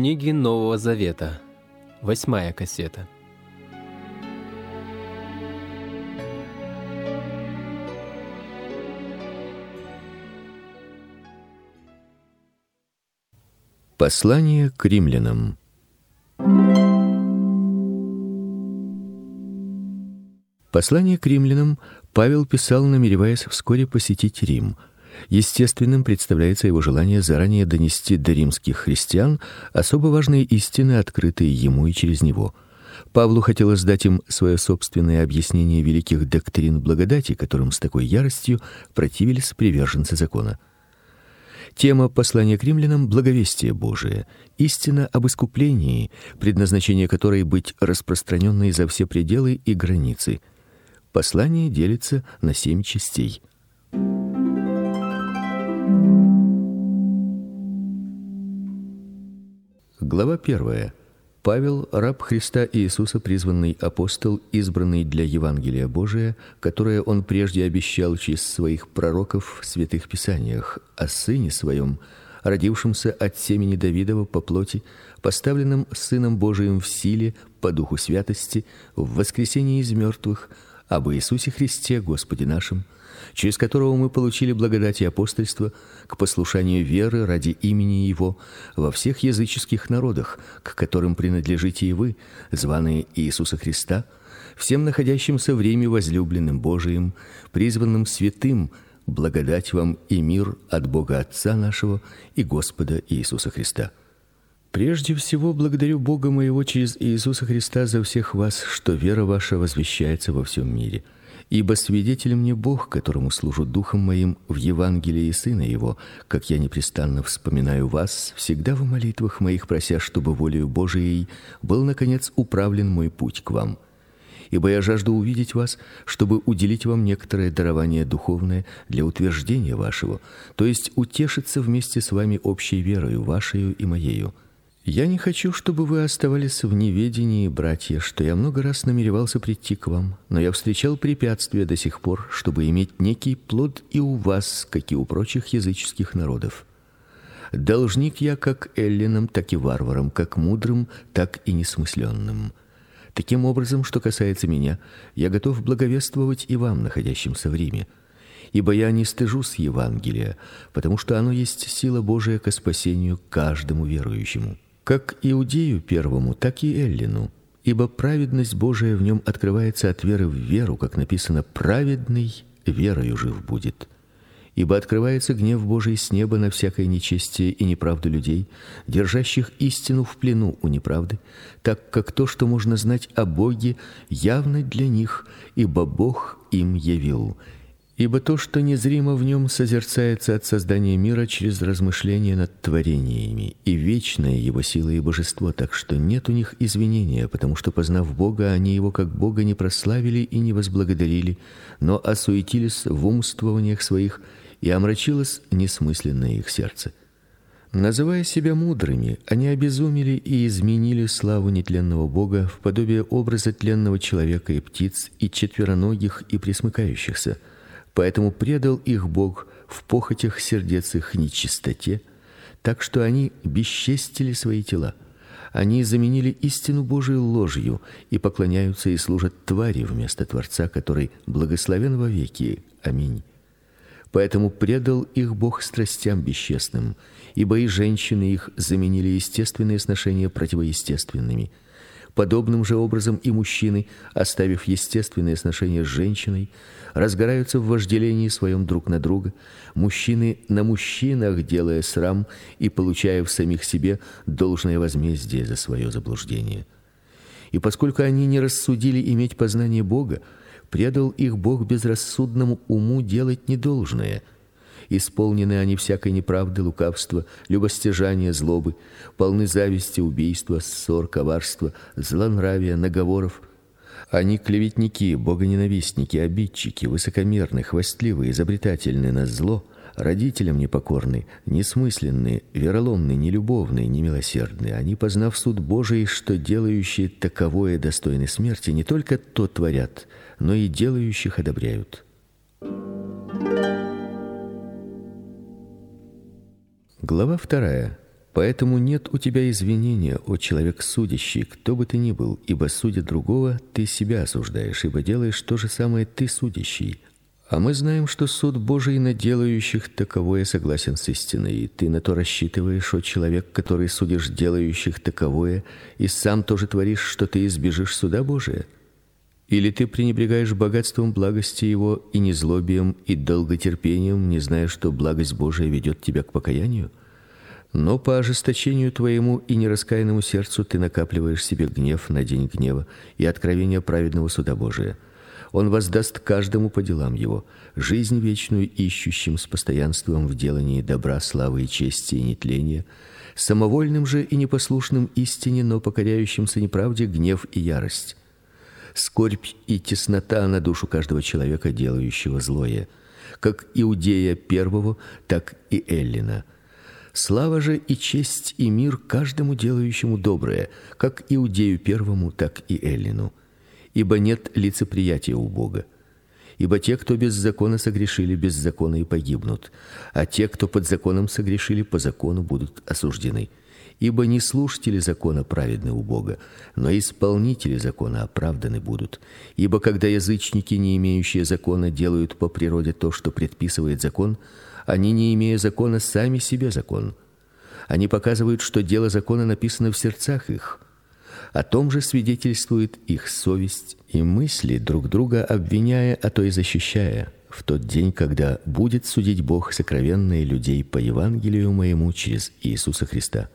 Книги Нового Завета. Восьмая кассета. Послание к римлянам. Послание к римлянам Павел писал, намереваясь вскоре посетить Рим. Естественным представляется его желание заранее донести до римских христиан особо важные истины, открытые ему и через него. Павлу хотелось дать им свое собственное объяснение великих доктрин благодати, которым с такой яростью противились приверженцы закона. Тема послания к римлянам благовестие Божие, истина об искуплении, предназначение которой быть распространенной за все пределы и границы. Послание делится на семь частей. Глава первая. Павел, раб Христа Иисуса, призванный апостол, избранный для Евангелия Божия, которое он прежде обещал через своих пророков в святых писаниях о сыне своем, родившемся от семени Давидова по плоти, поставленном сыном Божиим в силе по духу святости, в воскресении из мертвых, об Иисусе Христе, Господе нашим, через которого мы получили благодать и апостольство к послушанию веры ради имени его во всех языческих народах, к которым принадлежите и вы, званые Иисуса Христа, всем находящимся в Риме возлюбленным Божиим, призванным святым, благодать вам и мир от Бога Отца нашего и Господа Иисуса Христа. Прежде всего благодарю Бога моего через Иисуса Христа за всех вас, что вера ваша возвещается во всем мире. Ибо свидетель мне Бог, которому служу духом моим в Евангелии сына его, как я непрестанно вспоминаю вас, всегда в молитвах моих прося, чтобы волею Божией был наконец управлен мой путь к вам. Ибо я жажду увидеть вас, чтобы уделить вам некоторое дарование духовное для утверждения вашего, то есть утешиться вместе с вами общей верою вашей и моею я не хочу, чтобы вы оставались в неведении, братья, что я много раз намеревался прийти к вам, но я встречал препятствия до сих пор, чтобы иметь некий плод и у вас, как и у прочих языческих народов. Должник я как эллинам, так и варварам, как мудрым, так и несмысленным. Таким образом, что касается меня, я готов благовествовать и вам, находящимся в Риме ибо я не стыжусь Евангелия, потому что оно есть сила Божия ко спасению каждому верующему как иудею первому, так и эллину, ибо праведность Божия в нем открывается от веры в веру, как написано: праведный верою жив будет. Ибо открывается гнев Божий с неба на всякое нечестие и неправду людей, держащих истину в плену у неправды, так как то, что можно знать о Боге, явно для них, ибо Бог им явил. Ибо то, что незримо в нем созерцается от создания мира через размышления над творениями, и вечная его сила и божество, так что нет у них извинения, потому что познав Бога, они его как Бога не прославили и не возблагодарили, но осуетились в умствованиях своих, и омрачилось несмысленное их сердце. Называя себя мудрыми, они обезумели и изменили славу нетленного Бога в подобие образа тленного человека и птиц и четвероногих и пресмыкающихся – Поэтому предал их Бог в похотях сердец их нечистоте, так что они бесчестили свои тела. Они заменили истину Божию ложью и поклоняются и служат твари вместо Творца, который благословен во веки. Аминь. Поэтому предал их Бог страстям бесчестным, ибо и женщины их заменили естественные сношения противоестественными. Подобным же образом и мужчины, оставив естественные сношения с женщиной, разгораются в вожделении своем друг на друга, мужчины на мужчинах делая срам и получая в самих себе должное возмездие за свое заблуждение. И поскольку они не рассудили иметь познание Бога, предал их Бог безрассудному уму делать недолжное – Исполнены они всякой неправды, лукавства, любостяжания, злобы, полны зависти, убийства, ссор, коварства, злонравия, наговоров. Они клеветники, богоненавистники, обидчики, высокомерны, хвастливы, изобретательны на зло, родителям непокорны, несмысленны, вероломны, нелюбовны, немилосердны. Они, познав суд Божий, что делающие таковое достойны смерти, не только то творят, но и делающих одобряют. Глава вторая. Поэтому нет у тебя извинения, о человек судящий, кто бы ты ни был, ибо судя другого, ты себя осуждаешь, ибо делаешь то же самое ты судящий. А мы знаем, что суд Божий на делающих таковое согласен с истиной, ты на то рассчитываешь, о человек, который судишь делающих таковое, и сам тоже творишь, что ты избежишь суда Божия. Или ты пренебрегаешь богатством благости его и незлобием и долготерпением, не зная, что благость Божия ведет тебя к покаянию? Но по ожесточению твоему и нераскаянному сердцу ты накапливаешь себе гнев на день гнева и откровение праведного суда Божия. Он воздаст каждому по делам его, жизнь вечную ищущим с постоянством в делании добра, славы и чести и нетления, самовольным же и непослушным истине, но покоряющимся неправде гнев и ярость. Скорбь и теснота на душу каждого человека, делающего злое, как иудея первого, так и эллина – Слава же и честь и мир каждому делающему доброе, как иудею первому, так и эллину. Ибо нет лицеприятия у Бога. Ибо те, кто без закона согрешили, без закона и погибнут, а те, кто под законом согрешили, по закону будут осуждены. Ибо не слушатели закона праведны у Бога, но исполнители закона оправданы будут. Ибо когда язычники, не имеющие закона, делают по природе то, что предписывает закон, они, не имея закона, сами себе закон. Они показывают, что дело закона написано в сердцах их. О том же свидетельствует их совесть и мысли, друг друга обвиняя, а то и защищая, в тот день, когда будет судить Бог сокровенные людей по Евангелию моему через Иисуса Христа.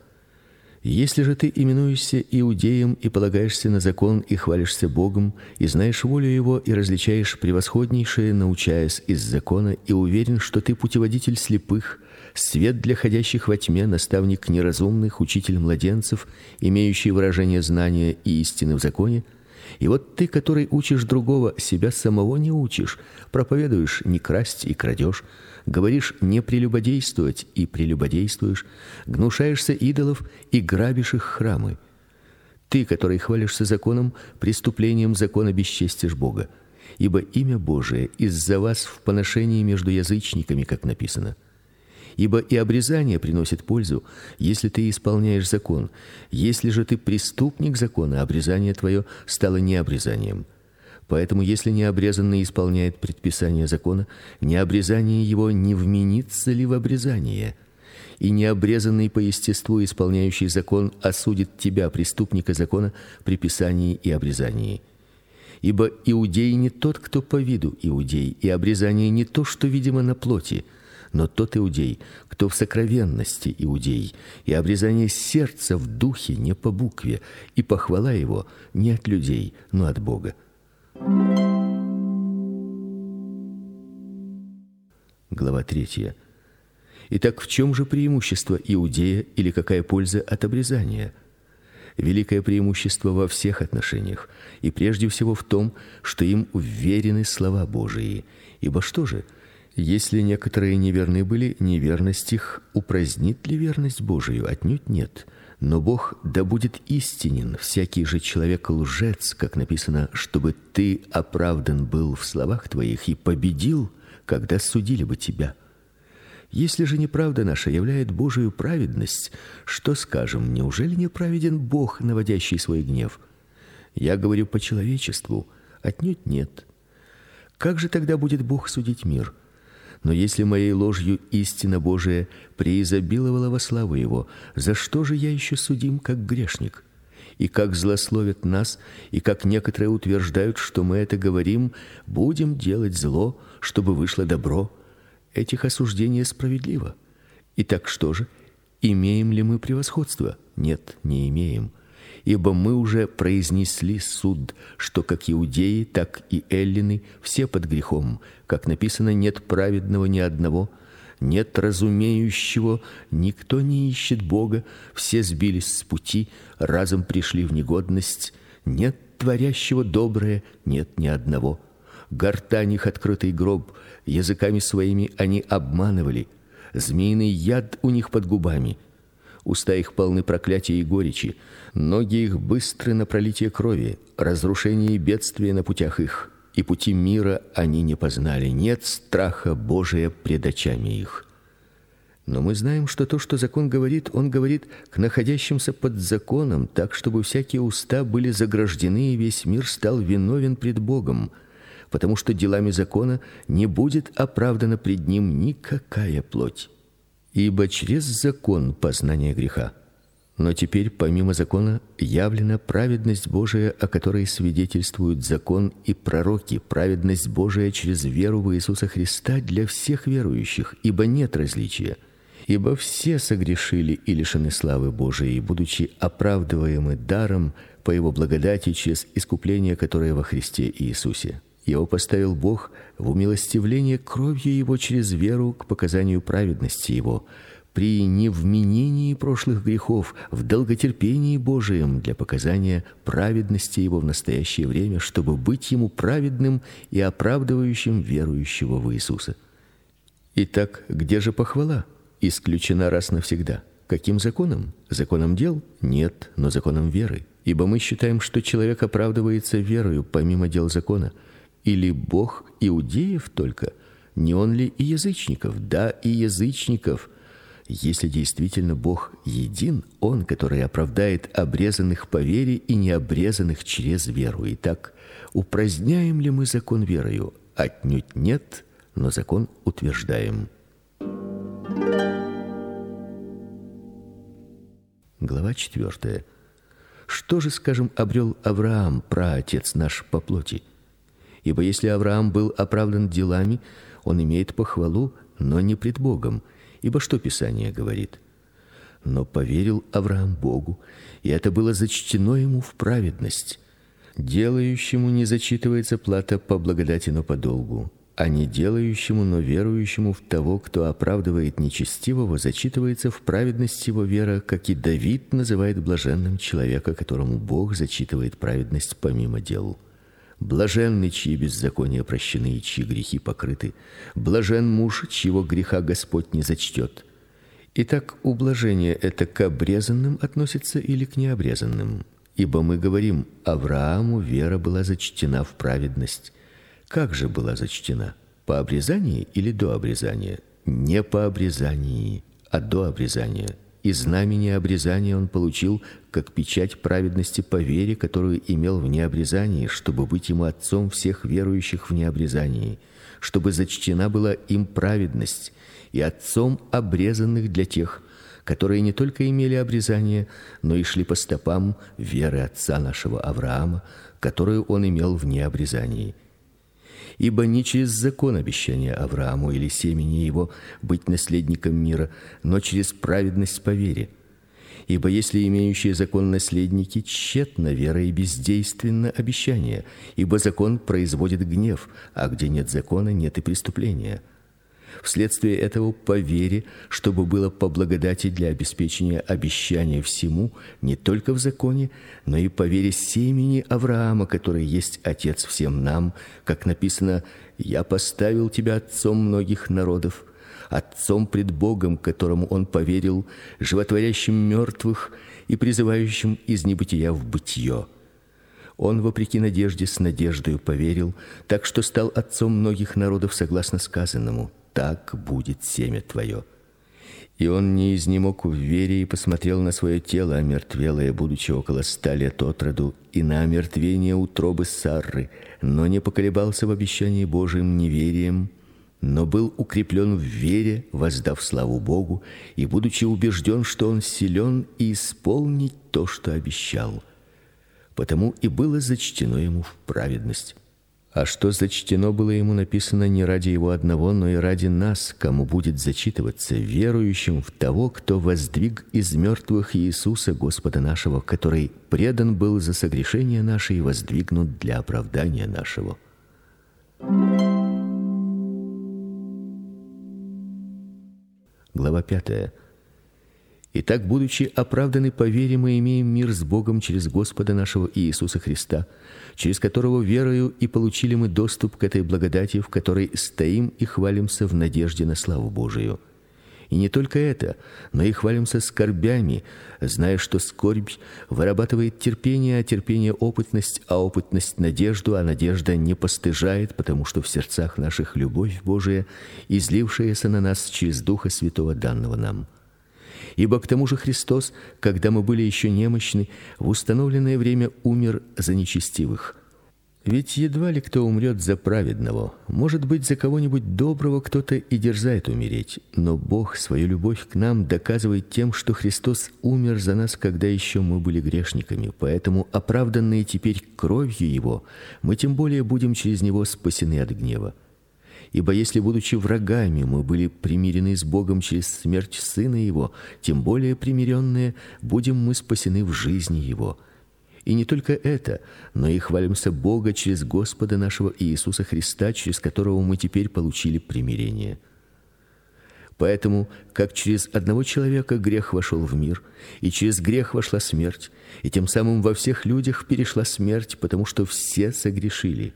Если же ты именуешься иудеем и полагаешься на закон и хвалишься Богом, и знаешь волю его и различаешь превосходнейшее, научаясь из закона, и уверен, что ты путеводитель слепых, свет для ходящих во тьме, наставник неразумных, учитель младенцев, имеющий выражение знания и истины в законе, и вот ты, который учишь другого, себя самого не учишь, проповедуешь не красть и крадешь, говоришь не прелюбодействовать и прелюбодействуешь, гнушаешься идолов и грабишь их храмы. Ты, который хвалишься законом, преступлением закона бесчестишь Бога, ибо имя Божие из-за вас в поношении между язычниками, как написано. Ибо и обрезание приносит пользу, если ты исполняешь закон. Если же ты преступник закона, обрезание твое стало не обрезанием. Поэтому если необрезанный исполняет предписание закона, необрезание его не вменится ли в обрезание? И необрезанный по естеству исполняющий закон осудит тебя, преступника закона, при писании и обрезании. Ибо иудей не тот, кто по виду иудей, и обрезание не то, что видимо на плоти, но тот иудей, кто в сокровенности иудей, и обрезание сердца в духе не по букве, и похвала его не от людей, но от Бога. Глава 3. Итак, в чем же преимущество иудея или какая польза от обрезания? Великое преимущество во всех отношениях, и прежде всего в том, что им уверены слова Божии. Ибо что же, если некоторые неверны были, неверность их упразднит ли верность Божию? Отнюдь нет. Но Бог да будет истинен, всякий же человек лжец, как написано, чтобы ты оправдан был в словах твоих и победил, когда судили бы тебя. Если же неправда наша являет Божию праведность, что скажем, неужели не праведен Бог, наводящий свой гнев? Я говорю по человечеству, отнюдь нет. Как же тогда будет Бог судить мир? Но если моей ложью истина Божия преизобиловала во славу его, за что же я еще судим как грешник? И как злословят нас, и как некоторые утверждают, что мы это говорим, будем делать зло, чтобы вышло добро. Этих осуждение справедливо. Итак, что же? Имеем ли мы превосходство? Нет, не имеем ибо мы уже произнесли суд, что как иудеи, так и эллины все под грехом, как написано: нет праведного ни одного, нет разумеющего, никто не ищет Бога, все сбились с пути, разом пришли в негодность, нет творящего доброе, нет ни одного. Гортань их открытый гроб, языками своими они обманывали, змеиный яд у них под губами уста их полны проклятия и горечи, ноги их быстры на пролитие крови, разрушение и бедствие на путях их, и пути мира они не познали. Нет страха Божия пред очами их. Но мы знаем, что то, что закон говорит, он говорит к находящимся под законом, так чтобы всякие уста были заграждены и весь мир стал виновен пред Богом, потому что делами закона не будет оправдана пред ним никакая плоть. Ибо через закон познание греха. Но теперь помимо закона явлена праведность Божия, о которой свидетельствуют закон и пророки, праведность Божия через веру в Иисуса Христа для всех верующих, ибо нет различия. Ибо все согрешили и лишены славы Божией, будучи оправдываемы даром по его благодати через искупление, которое во Христе Иисусе. Его поставил Бог в умилостивление кровью его через веру к показанию праведности его при невменении прошлых грехов, в долготерпении Божием для показания праведности его в настоящее время, чтобы быть ему праведным и оправдывающим верующего в Иисуса. Итак, где же похвала? Исключена раз навсегда. Каким законом? Законом дел? Нет, но законом веры. Ибо мы считаем, что человек оправдывается верою помимо дел закона. Или Бог иудеев только? Не он ли и язычников? Да, и язычников – если действительно Бог един, он, который оправдает обрезанных по вере и необрезанных через веру. Итак, упраздняем ли мы закон верою? Отнюдь нет, но закон утверждаем. Глава 4. Что же, скажем, обрел Авраам, праотец наш по плоти? Ибо если Авраам был оправдан делами, он имеет похвалу, но не пред Богом – Ибо что Писание говорит? Но поверил Авраам Богу, и это было зачтено ему в праведность. Делающему не зачитывается плата по благодати, но по долгу, а не делающему, но верующему в того, кто оправдывает нечестивого, зачитывается в праведность его вера, как и Давид называет блаженным человека, которому Бог зачитывает праведность помимо дел. Блаженны, чьи беззакония прощены и чьи грехи покрыты. Блажен муж, чьего греха Господь не зачтет. Итак, ублажение это к обрезанным относится или к необрезанным? Ибо мы говорим: Аврааму вера была зачтена в праведность. Как же была зачтена? По обрезанию или до обрезания? Не по обрезанию, а до обрезания и знамение обрезания он получил как печать праведности по вере, которую имел в необрезании, чтобы быть ему отцом всех верующих в необрезании, чтобы зачтена была им праведность и отцом обрезанных для тех, которые не только имели обрезание, но и шли по стопам веры отца нашего Авраама, которую он имел в необрезании ибо не через закон обещания Аврааму или семени его быть наследником мира, но через праведность по вере. Ибо если имеющие закон наследники тщетно вера и бездейственно обещание, ибо закон производит гнев, а где нет закона, нет и преступления. Вследствие этого по вере, чтобы было по благодати для обеспечения обещания всему, не только в законе, но и по вере семени Авраама, который есть отец всем нам, как написано: "Я поставил тебя отцом многих народов" отцом пред Богом, которому он поверил, животворящим мертвых и призывающим из небытия в бытие. Он вопреки надежде с надеждой поверил, так что стал отцом многих народов согласно сказанному: так будет семя твое. И он не изнемог в вере и посмотрел на свое тело, омертвелое, будучи около ста лет от роду, и на омертвение утробы Сарры, но не поколебался в обещании Божьем неверием, но был укреплен в вере, воздав славу Богу, и будучи убежден, что он силен и исполнить то, что обещал. Потому и было зачтено ему в праведность. А что зачтено было ему написано не ради его одного, но и ради нас, кому будет зачитываться, верующим в того, кто воздвиг из мертвых Иисуса Господа нашего, который предан был за согрешение наши и воздвигнут для оправдания нашего. Глава 5. Итак, будучи оправданы по вере, мы имеем мир с Богом через Господа нашего Иисуса Христа, через которого верою и получили мы доступ к этой благодати, в которой стоим и хвалимся в надежде на славу Божию. И не только это, но и хвалимся скорбями, зная, что скорбь вырабатывает терпение, а терпение опытность, а опытность надежду, а надежда не постыжает, потому что в сердцах наших любовь Божия, излившаяся на нас через Духа Святого данного нам. Ибо к тому же Христос, когда мы были еще немощны, в установленное время умер за нечестивых ведь едва ли кто умрет за праведного. Может быть, за кого-нибудь доброго кто-то и дерзает умереть, но Бог свою любовь к нам доказывает тем, что Христос умер за нас, когда еще мы были грешниками. Поэтому оправданные теперь кровью его, мы тем более будем через него спасены от гнева. Ибо если будучи врагами мы были примирены с Богом через смерть сына его, тем более примиренные будем мы спасены в жизни его. И не только это, но и хвалимся Бога через Господа нашего Иисуса Христа, через которого мы теперь получили примирение. Поэтому, как через одного человека грех вошел в мир, и через грех вошла смерть, и тем самым во всех людях перешла смерть, потому что все согрешили.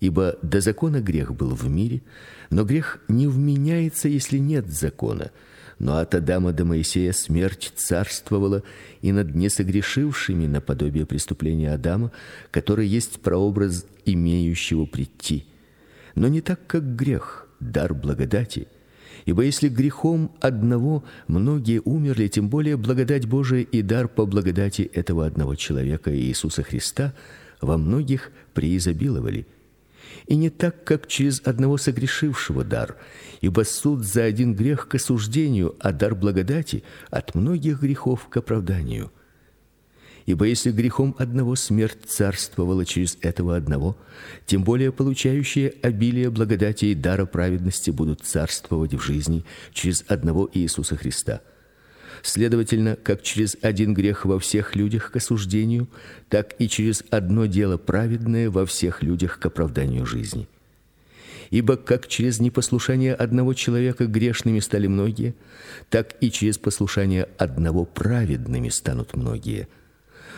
Ибо до закона грех был в мире, но грех не вменяется, если нет закона но от Адама до Моисея смерть царствовала и над несогрешившими наподобие преступления Адама, который есть прообраз имеющего прийти. Но не так, как грех, дар благодати. Ибо если грехом одного многие умерли, тем более благодать Божия и дар по благодати этого одного человека Иисуса Христа во многих преизобиловали – и не так, как через одного согрешившего дар, ибо суд за один грех к осуждению, а дар благодати от многих грехов к оправданию. Ибо если грехом одного смерть царствовала через этого одного, тем более получающие обилие благодати и дара праведности будут царствовать в жизни через одного Иисуса Христа. Следовательно, как через один грех во всех людях к осуждению, так и через одно дело праведное во всех людях к оправданию жизни. Ибо как через непослушание одного человека грешными стали многие, так и через послушание одного праведными станут многие.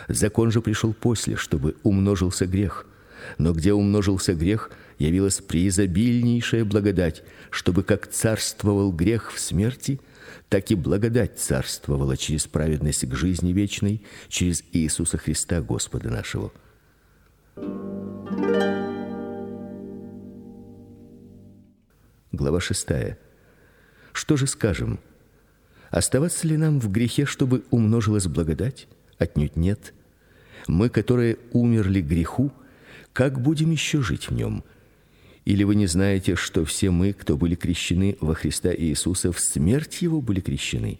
Закон же пришел после, чтобы умножился грех. Но где умножился грех, явилась преизобильнейшая благодать, чтобы как царствовал грех в смерти, так и благодать царствовала через праведность к жизни вечной через Иисуса Христа Господа нашего. Глава 6. Что же скажем? Оставаться ли нам в грехе, чтобы умножилась благодать? Отнюдь нет. Мы, которые умерли греху, как будем еще жить в нем? Или вы не знаете, что все мы, кто были крещены во Христа Иисуса, в смерть его были крещены?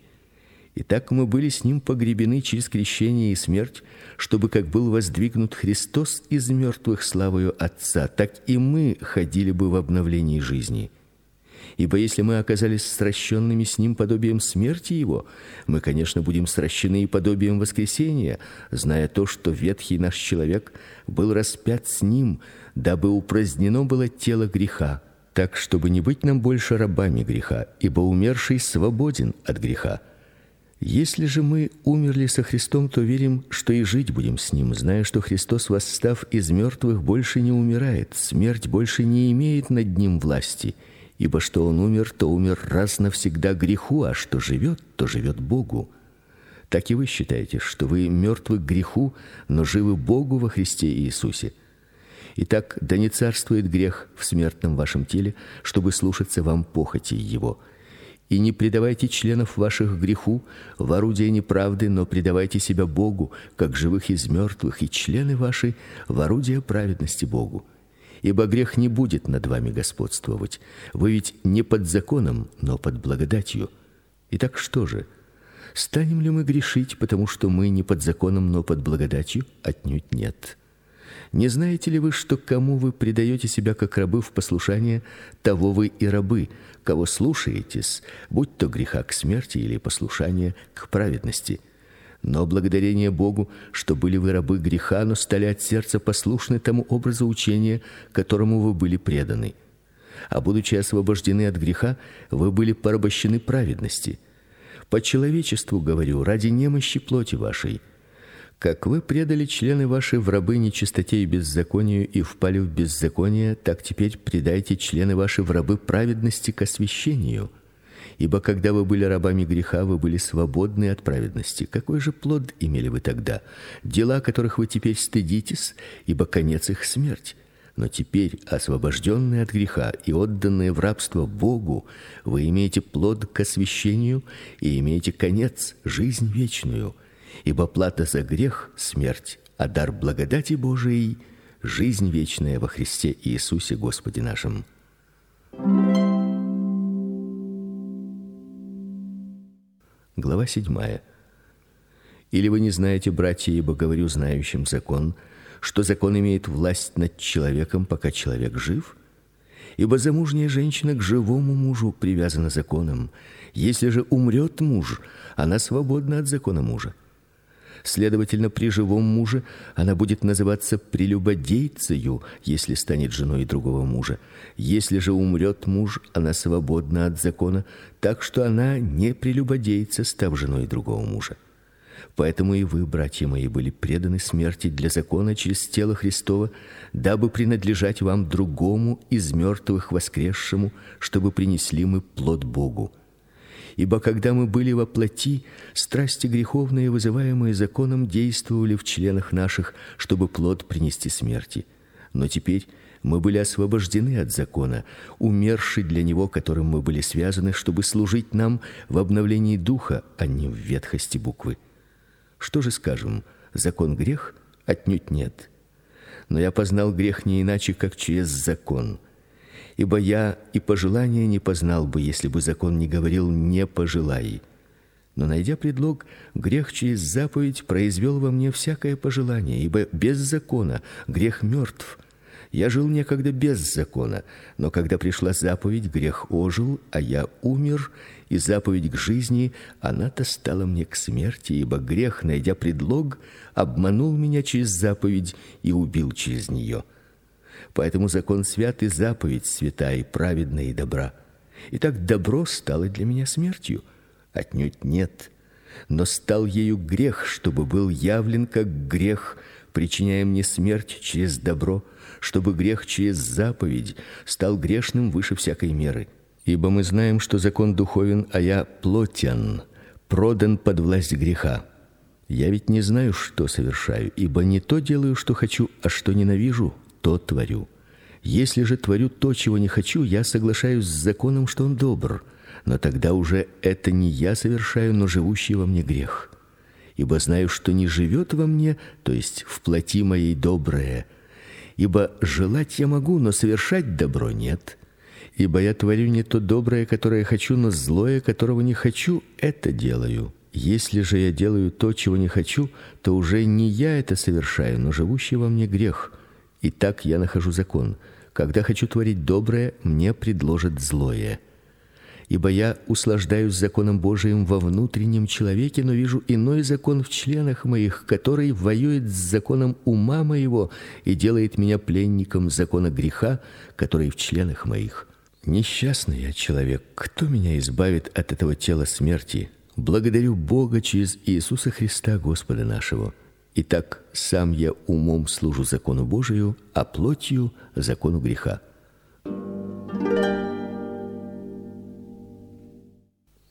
И так мы были с ним погребены через крещение и смерть, чтобы как был воздвигнут Христос из мертвых славою Отца, так и мы ходили бы в обновлении жизни. Ибо если мы оказались сращенными с ним подобием смерти его, мы, конечно, будем сращены и подобием воскресения, зная то, что ветхий наш человек был распят с ним, дабы упразднено было тело греха, так чтобы не быть нам больше рабами греха, ибо умерший свободен от греха. Если же мы умерли со Христом, то верим, что и жить будем с ним, зная, что Христос, восстав из мертвых, больше не умирает, смерть больше не имеет над ним власти ибо что он умер, то умер раз навсегда греху, а что живет, то живет Богу. Так и вы считаете, что вы мертвы греху, но живы Богу во Христе Иисусе. Итак, да не царствует грех в смертном вашем теле, чтобы слушаться вам похоти его. И не предавайте членов ваших греху в орудие неправды, но предавайте себя Богу, как живых из мертвых, и члены ваши в орудие праведности Богу ибо грех не будет над вами господствовать. Вы ведь не под законом, но под благодатью. Итак, что же? Станем ли мы грешить, потому что мы не под законом, но под благодатью? Отнюдь нет. Не знаете ли вы, что кому вы предаете себя как рабы в послушание, того вы и рабы, кого слушаетесь, будь то греха к смерти или послушание к праведности? Но благодарение Богу, что были вы рабы греха, но стали от сердца послушны тому образу учения, которому вы были преданы. А будучи освобождены от греха, вы были порабощены праведности. По человечеству говорю, ради немощи плоти вашей. Как вы предали члены ваши в рабы нечистоте и беззаконию и впали в беззаконие, так теперь предайте члены ваши в рабы праведности к освящению. Ибо когда вы были рабами греха, вы были свободны от праведности. Какой же плод имели вы тогда? Дела, которых вы теперь стыдитесь, ибо конец их смерть. Но теперь, освобожденные от греха и отданные в рабство Богу, вы имеете плод к освящению и имеете конец жизнь вечную. Ибо плата за грех смерть, а дар благодати Божией жизнь вечная во Христе Иисусе Господе нашим. Глава 7. Или вы не знаете, братья, ибо говорю знающим закон, что закон имеет власть над человеком, пока человек жив? Ибо замужняя женщина к живому мужу привязана законом. Если же умрет муж, она свободна от закона мужа. Следовательно, при живом муже она будет называться прелюбодейцею, если станет женой другого мужа. Если же умрет муж, она свободна от закона, так что она не прелюбодейца, став женой другого мужа. Поэтому и вы, братья мои, были преданы смерти для закона через тело Христово, дабы принадлежать вам другому из мертвых воскресшему, чтобы принесли мы плод Богу. Ибо когда мы были во плоти, страсти греховные, вызываемые законом, действовали в членах наших, чтобы плод принести смерти. Но теперь мы были освобождены от закона, умерши для него, которым мы были связаны, чтобы служить нам в обновлении духа, а не в ветхости буквы. Что же скажем? Закон грех? Отнюдь нет. Но я познал грех не иначе, как через закон ибо я и пожелания не познал бы, если бы закон не говорил не пожелай. Но найдя предлог, грех через заповедь произвел во мне всякое пожелание, ибо без закона грех мертв. Я жил некогда без закона, но когда пришла заповедь, грех ожил, а я умер, и заповедь к жизни, она-то стала мне к смерти, ибо грех, найдя предлог, обманул меня через заповедь и убил через нее. Поэтому закон свят и заповедь свята и праведна и добра. И так добро стало для меня смертью, отнюдь нет, но стал ею грех, чтобы был явлен как грех, причиняя мне смерть через добро, чтобы грех через заповедь стал грешным выше всякой меры. Ибо мы знаем, что закон духовен, а я плотен, продан под власть греха. Я ведь не знаю, что совершаю, ибо не то делаю, что хочу, а что ненавижу, то творю. Если же творю то, чего не хочу, я соглашаюсь с законом, что он добр, но тогда уже это не я совершаю, но живущий во мне грех. Ибо знаю, что не живет во мне, то есть в плоти моей доброе. Ибо желать я могу, но совершать добро нет. Ибо я творю не то доброе, которое хочу, но злое, которого не хочу, это делаю. Если же я делаю то, чего не хочу, то уже не я это совершаю, но живущий во мне грех. И так я нахожу закон. Когда хочу творить доброе, мне предложат злое. Ибо я услаждаюсь законом Божиим во внутреннем человеке, но вижу иной закон в членах моих, который воюет с законом ума моего и делает меня пленником закона греха, который в членах моих. Несчастный я человек, кто меня избавит от этого тела смерти? Благодарю Бога через Иисуса Христа, Господа нашего. Итак, сам я умом служу закону Божию, а плотью закону греха.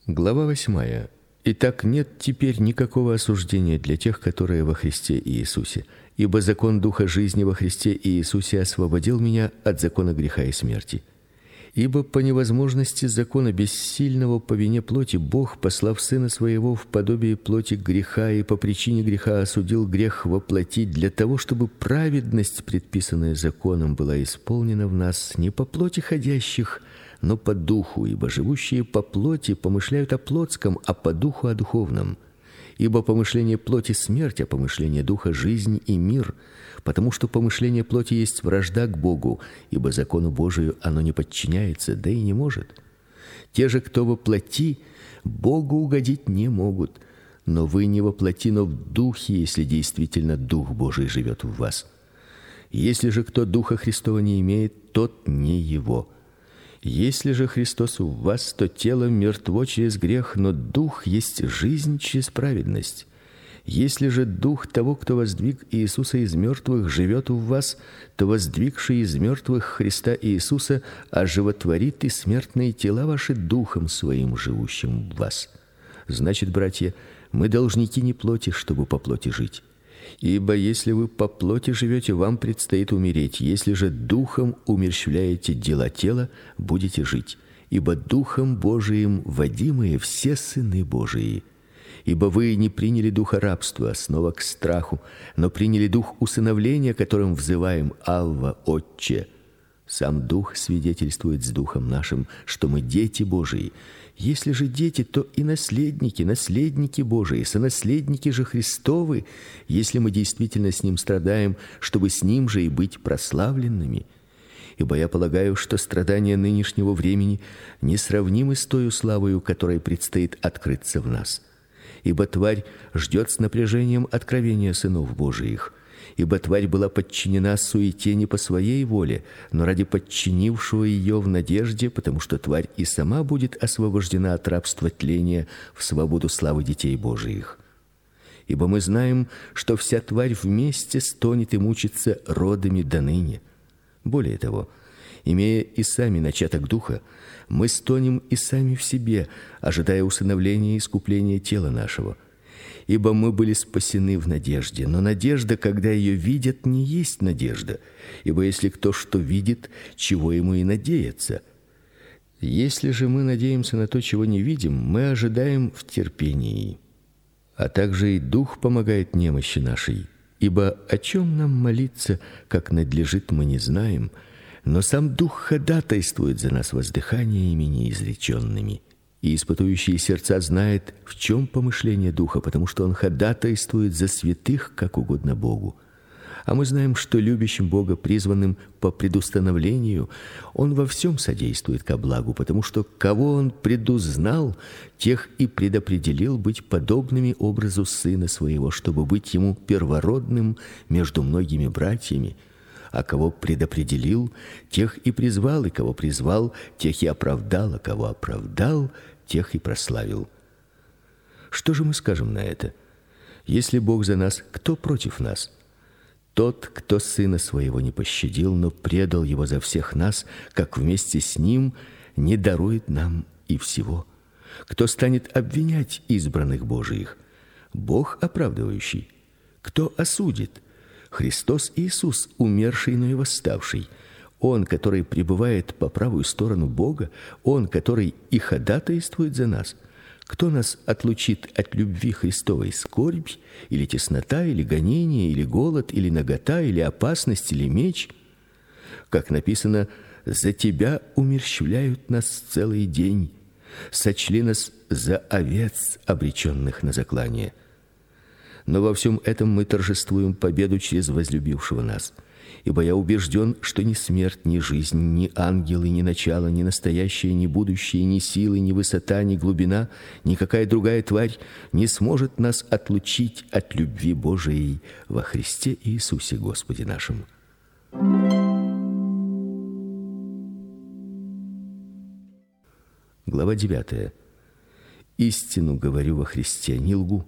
Глава восьмая. Итак, нет теперь никакого осуждения для тех, которые во Христе Иисусе, ибо закон духа жизни во Христе Иисусе освободил меня от закона греха и смерти. Ибо по невозможности закона бессильного по вине плоти Бог, послав сына своего в подобие плоти греха и по причине греха осудил грех во плоти для того, чтобы праведность, предписанная законом, была исполнена в нас не по плоти ходящих, но по духу, ибо живущие по плоти помышляют о плотском, а по духу о духовном. Ибо помышление плоти смерть, а помышление духа жизнь и мир потому что помышление плоти есть вражда к Богу, ибо закону Божию оно не подчиняется, да и не может. Те же, кто во плоти, Богу угодить не могут. Но вы не во плоти, но в духе, если действительно дух Божий живет в вас. Если же кто духа Христова не имеет, тот не его. Если же Христос в вас, то тело мертво через грех, но дух есть жизнь через праведность. Если же дух того, кто воздвиг Иисуса из мертвых, живет в вас, то воздвигший из мертвых Христа Иисуса оживотворит и смертные тела ваши духом своим живущим в вас. Значит, братья, мы должники не плоти, чтобы по плоти жить. Ибо если вы по плоти живете, вам предстоит умереть. Если же духом умерщвляете дела тела, будете жить. Ибо духом Божиим водимые все сыны Божии ибо вы не приняли духа рабства, снова к страху, но приняли дух усыновления, которым взываем Авва, Отче. Сам Дух свидетельствует с духом нашим, что мы дети Божии. Если же дети, то и наследники, наследники Божии, сонаследники же Христовы, если мы действительно с ним страдаем, чтобы с ним же и быть прославленными. Ибо я полагаю, что страдания нынешнего времени несравнимы с той славою, которой предстоит открыться в нас ибо тварь ждет с напряжением откровения сынов Божиих. Ибо тварь была подчинена суете не по своей воле, но ради подчинившего ее в надежде, потому что тварь и сама будет освобождена от рабства тления в свободу славы детей Божиих. Ибо мы знаем, что вся тварь вместе стонет и мучится родами до ныне. Более того, имея и сами начаток духа, мы стонем и сами в себе, ожидая усыновления и искупления тела нашего. Ибо мы были спасены в надежде, но надежда, когда ее видят, не есть надежда. Ибо если кто что видит, чего ему и надеяться? Если же мы надеемся на то, чего не видим, мы ожидаем в терпении. А также и дух помогает немощи нашей. Ибо о чем нам молиться, как надлежит, мы не знаем но сам Дух ходатайствует за нас воздыханиями неизреченными. И испытующий сердца знает, в чем помышление Духа, потому что он ходатайствует за святых, как угодно Богу. А мы знаем, что любящим Бога, призванным по предустановлению, он во всем содействует ко благу, потому что кого он предузнал, тех и предопределил быть подобными образу сына своего, чтобы быть ему первородным между многими братьями а кого предопределил, тех и призвал, и кого призвал, тех и оправдал, а кого оправдал, тех и прославил. Что же мы скажем на это? Если Бог за нас, кто против нас? Тот, кто сына своего не пощадил, но предал его за всех нас, как вместе с ним не дарует нам и всего. Кто станет обвинять избранных Божиих? Бог оправдывающий. Кто осудит? Христос Иисус, умерший, но и восставший. Он, который пребывает по правую сторону Бога, он, который и ходатайствует за нас. Кто нас отлучит от любви Христовой? Скорбь или теснота, или гонение, или голод, или нагота, или опасность, или меч? Как написано: за тебя умерщвляют нас целый день, сочли нас за овец, обреченных на заклание но во всем этом мы торжествуем победу через возлюбившего нас. Ибо я убежден, что ни смерть, ни жизнь, ни ангелы, ни начало, ни настоящее, ни будущее, ни силы, ни высота, ни глубина, никакая другая тварь не сможет нас отлучить от любви Божией во Христе Иисусе Господе нашим. Глава 9. Истину говорю во Христе, не лгу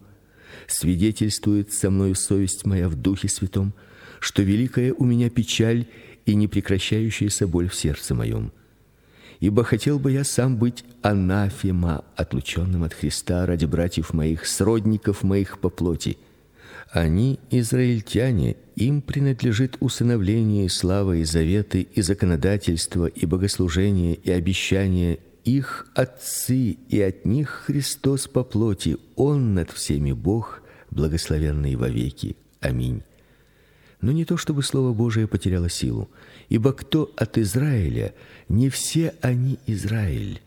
свидетельствует со мною совесть моя в Духе Святом, что великая у меня печаль и непрекращающаяся боль в сердце моем. Ибо хотел бы я сам быть анафема, отлученным от Христа ради братьев моих, сродников моих по плоти. Они израильтяне, им принадлежит усыновление, слава и заветы, и законодательство, и богослужение, и обещание, их отцы, и от них Христос по плоти, он над всеми Бог, благословенный вовеки. Аминь. Но не то чтобы слово Божие потеряло силу, ибо кто от Израиля, не все они Израиль.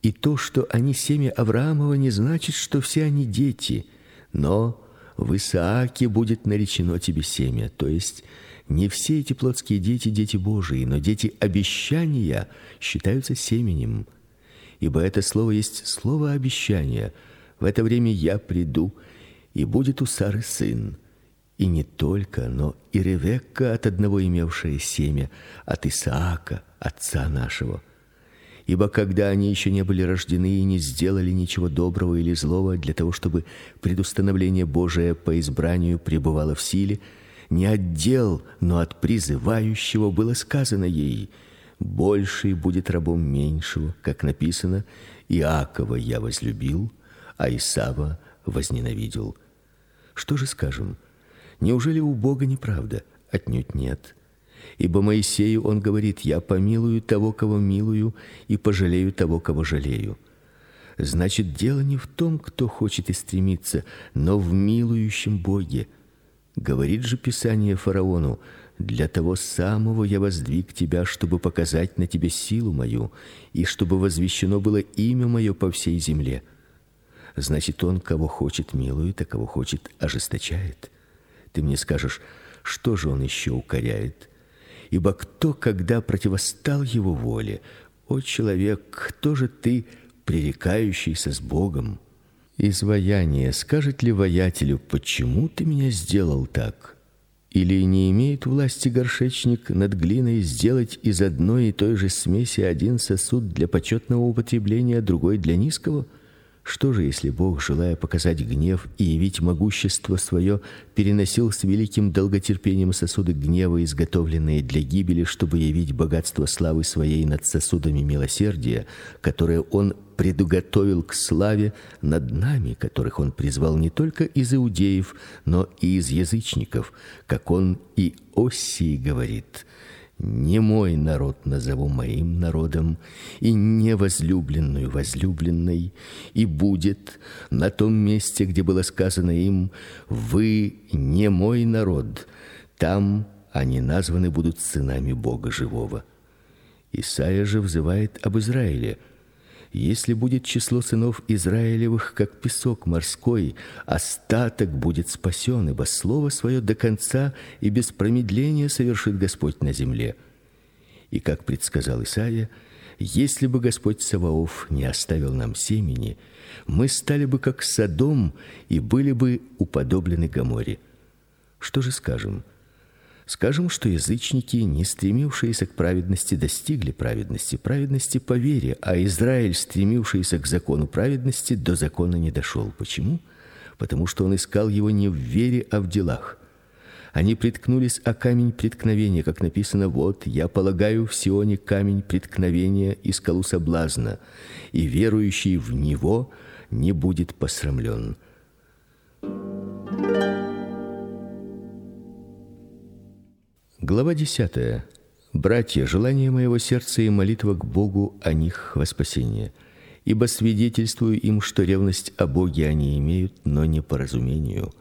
И то, что они семя Авраамова, не значит, что все они дети, но в Исааке будет наречено тебе семя, то есть не все эти плотские дети дети Божии, но дети обещания считаются семенем. Ибо это слово есть слово обещания. В это время я приду, и будет у Сары сын. И не только, но и Ревекка от одного имевшая семя, от Исаака, отца нашего. Ибо когда они еще не были рождены и не сделали ничего доброго или злого для того, чтобы предустановление Божие по избранию пребывало в силе, не от дел, но от призывающего было сказано ей: больший будет рабом меньшего, как написано: Иакова я возлюбил, а Исава возненавидел. Что же скажем? Неужели у Бога неправда? Отнюдь нет. Ибо Моисею он говорит: "Я помилую того, кого милую, и пожалею того, кого жалею". Значит, дело не в том, кто хочет и стремится, но в милующем Боге. Говорит же Писание фараону: "Для того самого я воздвиг тебя, чтобы показать на тебе силу мою, и чтобы возвещено было имя мое по всей земле". Значит, он кого хочет милует, а кого хочет ожесточает. Ты мне скажешь, что же он еще укоряет? Ибо кто когда противостал его воле, о человек, кто же ты, пререкающийся с Богом? Изваяние скажет ли воятелю: "Почему ты меня сделал так?" Или не имеет власти горшечник над глиной сделать из одной и той же смеси один сосуд для почетного употребления, а другой для низкого? Что же, если Бог, желая показать гнев и явить могущество свое, переносил с великим долготерпением сосуды гнева, изготовленные для гибели, чтобы явить богатство славы своей над сосудами милосердия, которые он предуготовил к славе над нами, которых он призвал не только из иудеев, но и из язычников, как он и Оссии говорит: не мой народ назову моим народом, и не возлюбленную возлюбленной, и будет на том месте, где было сказано им: вы не мой народ. Там они названы будут сынами Бога живого. Исаия же взывает об Израиле: если будет число сынов Израилевых как песок морской, остаток будет спасен, ибо слово свое до конца и без промедления совершит Господь на земле. И как предсказал Исаия, если бы Господь Саваоф не оставил нам семени, мы стали бы как Содом и были бы уподоблены Гоморе. Что же скажем? Скажем, что язычники, не стремившиеся к праведности, достигли праведности, праведности по вере, а Израиль, стремившийся к закону праведности, до закона не дошел. Почему? Потому что он искал его не в вере, а в делах. Они приткнулись о камень преткновения, как написано: вот я полагаю в Сионе камень преткновения и скалу соблазна, и верующий в него не будет посрамлен. Глава 10. Братья, желание моего сердца и молитва к Богу о них во спасение. Ибо свидетельствую им, что ревность о Боге они имеют, но не по разумению.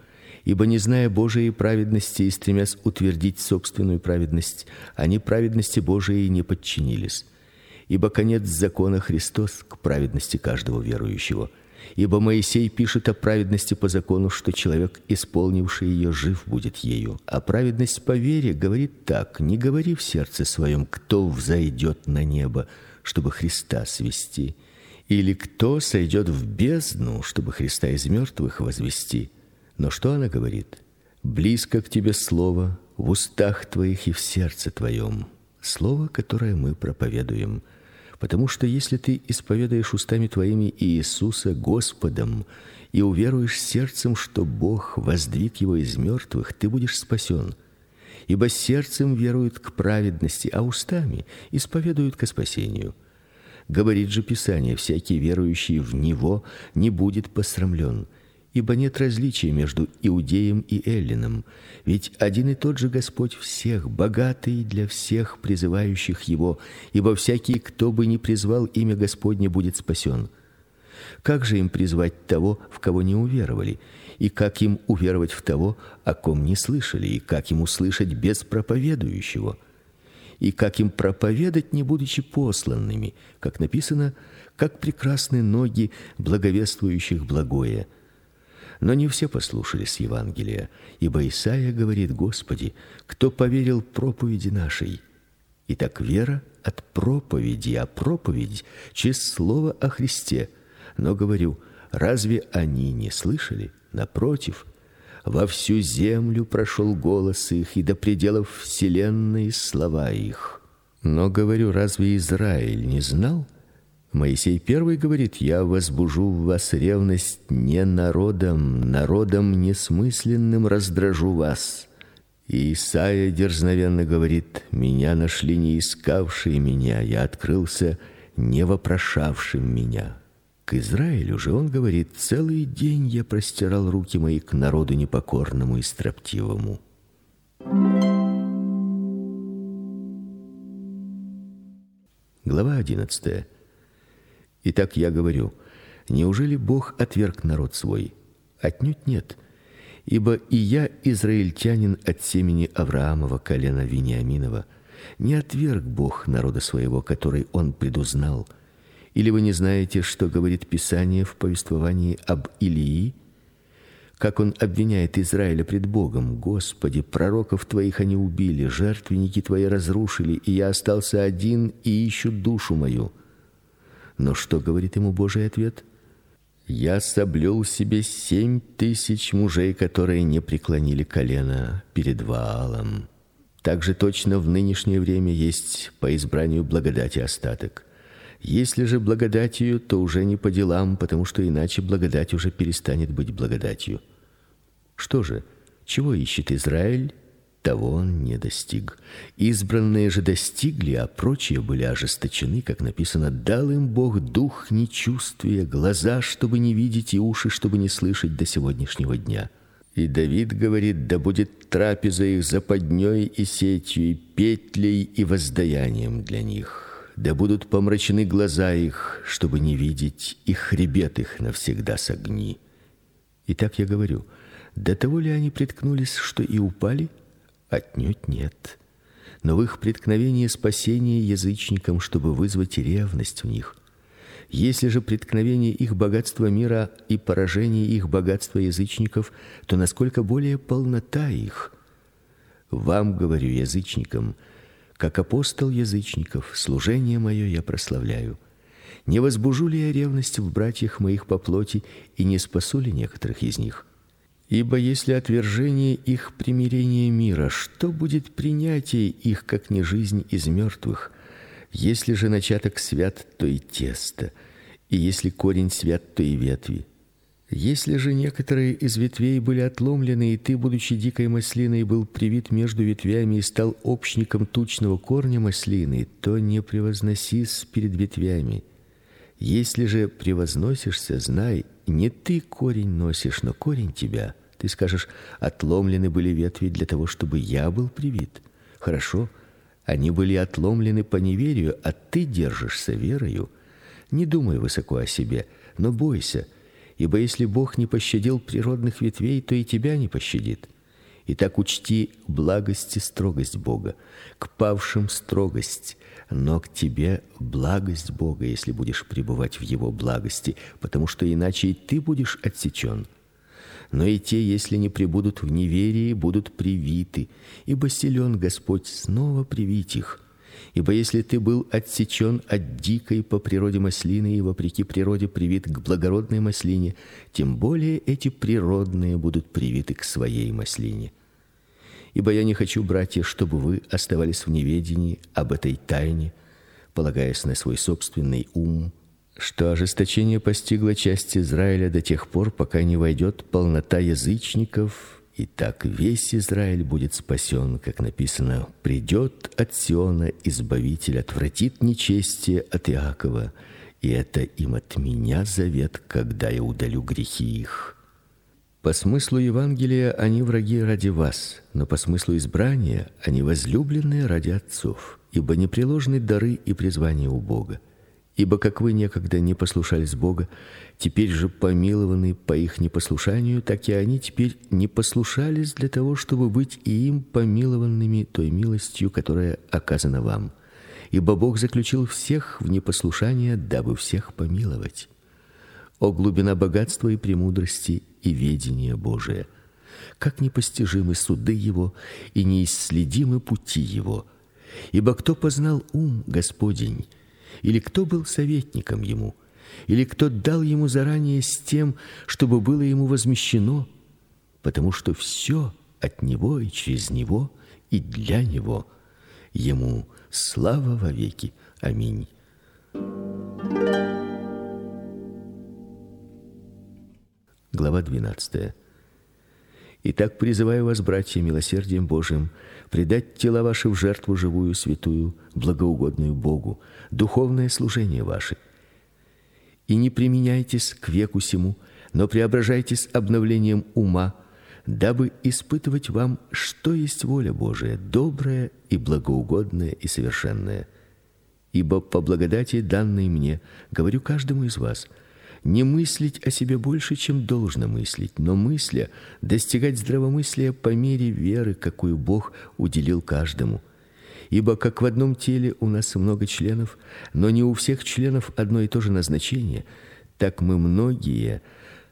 Ибо не зная Божией праведности и стремясь утвердить собственную праведность, они праведности Божией не подчинились. Ибо конец закона Христос к праведности каждого верующего. Ибо Моисей пишет о праведности по закону, что человек, исполнивший ее, жив будет ею. А праведность по вере говорит так: не говори в сердце своем, кто взойдет на небо, чтобы Христа свести, или кто сойдет в бездну, чтобы Христа из мертвых возвести. Но что она говорит? Близко к тебе слово в устах твоих и в сердце твоем, слово, которое мы проповедуем Потому что если ты исповедаешь устами твоими Иисуса Господом и уверуешь сердцем, что Бог воздвиг его из мертвых, ты будешь спасен. Ибо сердцем веруют к праведности, а устами исповедуют к спасению. Говорит же Писание: всякий верующий в него не будет посрамлен ибо нет различия между иудеем и эллином, ведь один и тот же Господь всех, богатый для всех призывающих его, ибо всякий, кто бы ни призвал имя Господне, будет спасен. Как же им призвать того, в кого не уверовали? И как им уверовать в того, о ком не слышали? И как им услышать без проповедующего? И как им проповедать, не будучи посланными? Как написано: как прекрасны ноги благовествующих благое. Но не все послушались Евангелия, ибо Исаия говорит: "Господи, кто поверил проповеди нашей?" Итак, вера от проповеди, а проповедь через слово о Христе. Но говорю, разве они не слышали? Напротив, во всю землю прошел голос их, и до пределов вселенной слова их. Но говорю, разве Израиль не знал? Моисей первый говорит: "Я возбужу в вас ревность не народом, народом несмысленным раздражу вас". И Исаия дерзновенно говорит: "Меня нашли не искавшие меня, я открылся не вопрошавшим меня". К Израилю же он говорит: "Целый день я простирал руки мои к народу непокорному и строптивому". Глава 11. Итак, я говорю: неужели Бог отверг народ свой? Отнюдь нет. Ибо и я израильтянин от семени Авраамова колена Вениаминова. Не отверг Бог народа своего, который он предузнал. Или вы не знаете, что говорит Писание в повествовании об Илии, как он обвиняет Израиля пред Богом: "Господи, пророков твоих они убили, жертвенники твои разрушили, и я остался один и ищу душу мою". Но что говорит ему Божий ответ? Я соблюл себе семь тысяч мужей, которые не преклонили колено перед Ваалом. Также точно в нынешнее время есть по избранию благодати остаток. Если же благодатью, то уже не по делам, потому что иначе благодать уже перестанет быть благодатью. Что же, чего ищет Израиль? Того он не достиг. Избранные же достигли, а прочие были ожесточены, как написано: дал им Бог дух нечувствия, глаза, чтобы не видеть и уши, чтобы не слышать до сегодняшнего дня. И Давид говорит: да будет трапеза их западней и сетью, и петлей и воздаянием для них. Да будут помрачены глаза их, чтобы не видеть, и хребет их навсегда согни. И так я говорю: до того ли они приткнулись, что и упали? Отнюдь нет. Но в их преткновении спасение язычникам, чтобы вызвать ревность в них. Если же преткновение их богатства мира и поражение их богатства язычников, то насколько более полнота их. Вам говорю язычникам, как апостол язычников, служение мое я прославляю. Не возбужу ли я ревность в братьях моих по плоти и не спасу ли некоторых из них? Ибо если отвержение их примирение мира, что будет принятие их, как не жизнь из мертвых? Если же начаток свят, то и тесто, и если корень свят, то и ветви. Если же некоторые из ветвей были отломлены, и ты, будучи дикой маслиной, был привит между ветвями и стал общником тучного корня маслины, то не превозносись перед ветвями. Если же превозносишься, знай, не ты корень носишь, но корень тебя. Ты скажешь: "Отломлены были ветви для того, чтобы я был привит". Хорошо, они были отломлены по неверию, а ты держишься верою. Не думай высоко о себе, но бойся, ибо если Бог не пощадил природных ветвей, то и тебя не пощадит. И так учти благость и строгость Бога, к павшим строгость, но к тебе благость Бога, если будешь пребывать в его благости, потому что иначе и ты будешь отсечен но и те, если не пребудут в неверии, будут привиты, ибо силен Господь снова привить их. Ибо если ты был отсечен от дикой по природе маслины и вопреки природе привит к благородной маслине, тем более эти природные будут привиты к своей маслине. Ибо я не хочу, братья, чтобы вы оставались в неведении об этой тайне, полагаясь на свой собственный ум, что ожесточение постигло часть Израиля до тех пор, пока не войдет полнота язычников, и так весь Израиль будет спасен, как написано: придет от Сиона избавитель, отвратит нечестие от Иакова, и это им от меня завет, когда я удалю грехи их. По смыслу Евангелия они враги ради вас, но по смыслу избрания они возлюбленные ради отцов, ибо непреложны дары и призвания у Бога. Ибо как вы некогда не послушались Бога, теперь же помилованы по их непослушанию, так и они теперь не послушались для того, чтобы быть и им помилованными той милостью, которая оказана вам. Ибо Бог заключил всех в непослушание, дабы всех помиловать. О глубина богатства и премудрости и ведения Божия! Как непостижимы суды его и неисследимы пути его! Ибо кто познал ум Господень? или кто был советником ему, или кто дал ему заранее с тем, чтобы было ему возмещено, потому что все от него и через него и для него ему слава во веки. Аминь. Глава 12. Итак, призываю вас, братья, милосердием Божиим, предать тела ваши в жертву живую, святую, благоугодную Богу, духовное служение ваше. И не применяйтесь к веку сему, но преображайтесь обновлением ума, дабы испытывать вам, что есть воля Божия, добрая и благоугодная и совершенная. Ибо по благодати данной мне, говорю каждому из вас, не мыслить о себе больше, чем должно мыслить, но мысля достигать здравомыслия по мере веры, какую Бог уделил каждому. Ибо как в одном теле у нас много членов, но не у всех членов одно и то же назначение, так мы многие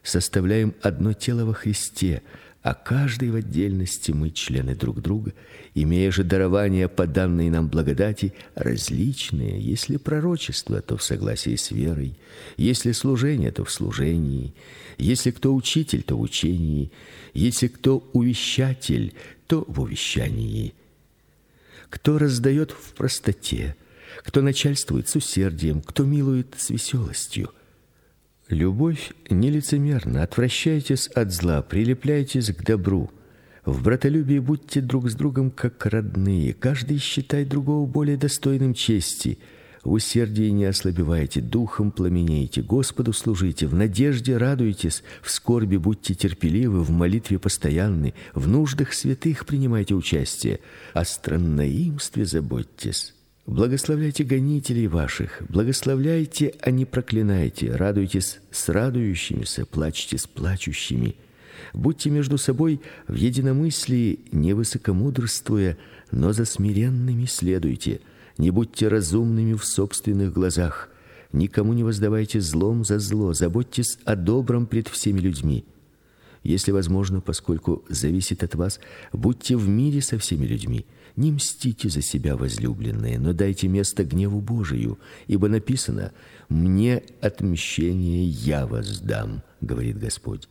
составляем одно тело во Христе, а каждый в отдельности мы члены друг друга, имея же дарования по данной нам благодати различные, если пророчество, то в согласии с верой, если служение, то в служении, если кто учитель, то в учении, если кто увещатель, то в увещании. Кто раздает в простоте, кто начальствует с усердием, кто милует с веселостью – Любовь не лицемерна. Отвращайтесь от зла, прилепляйтесь к добру. В братолюбии будьте друг с другом как родные. Каждый считай другого более достойным чести. В усердии не ослабевайте, духом пламенейте, Господу служите, в надежде радуйтесь, в скорби будьте терпеливы, в молитве постоянны, в нуждах святых принимайте участие, о странноимстве заботьтесь. Благословляйте гонителей ваших, благословляйте, а не проклинайте, радуйтесь с радующимися, плачьте с плачущими. Будьте между собой в единомыслии, не высокомудрствуя, но за смиренными следуйте. Не будьте разумными в собственных глазах. Никому не воздавайте злом за зло, заботьтесь о добром пред всеми людьми. Если возможно, поскольку зависит от вас, будьте в мире со всеми людьми. Не мстите за себя, возлюбленные, но дайте место гневу Божию, ибо написано: мне отмщение я воздам, говорит Господь.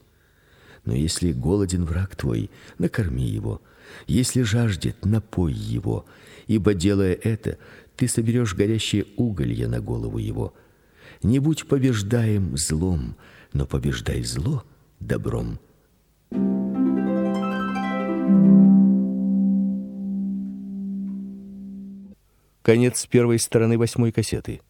Но если голоден враг твой, накорми его; если жаждет, напой его, ибо делая это, ты соберешь горящие уголья на голову его. Не будь побеждаем злом, но побеждай зло добром. Конец первой стороны восьмой кассеты.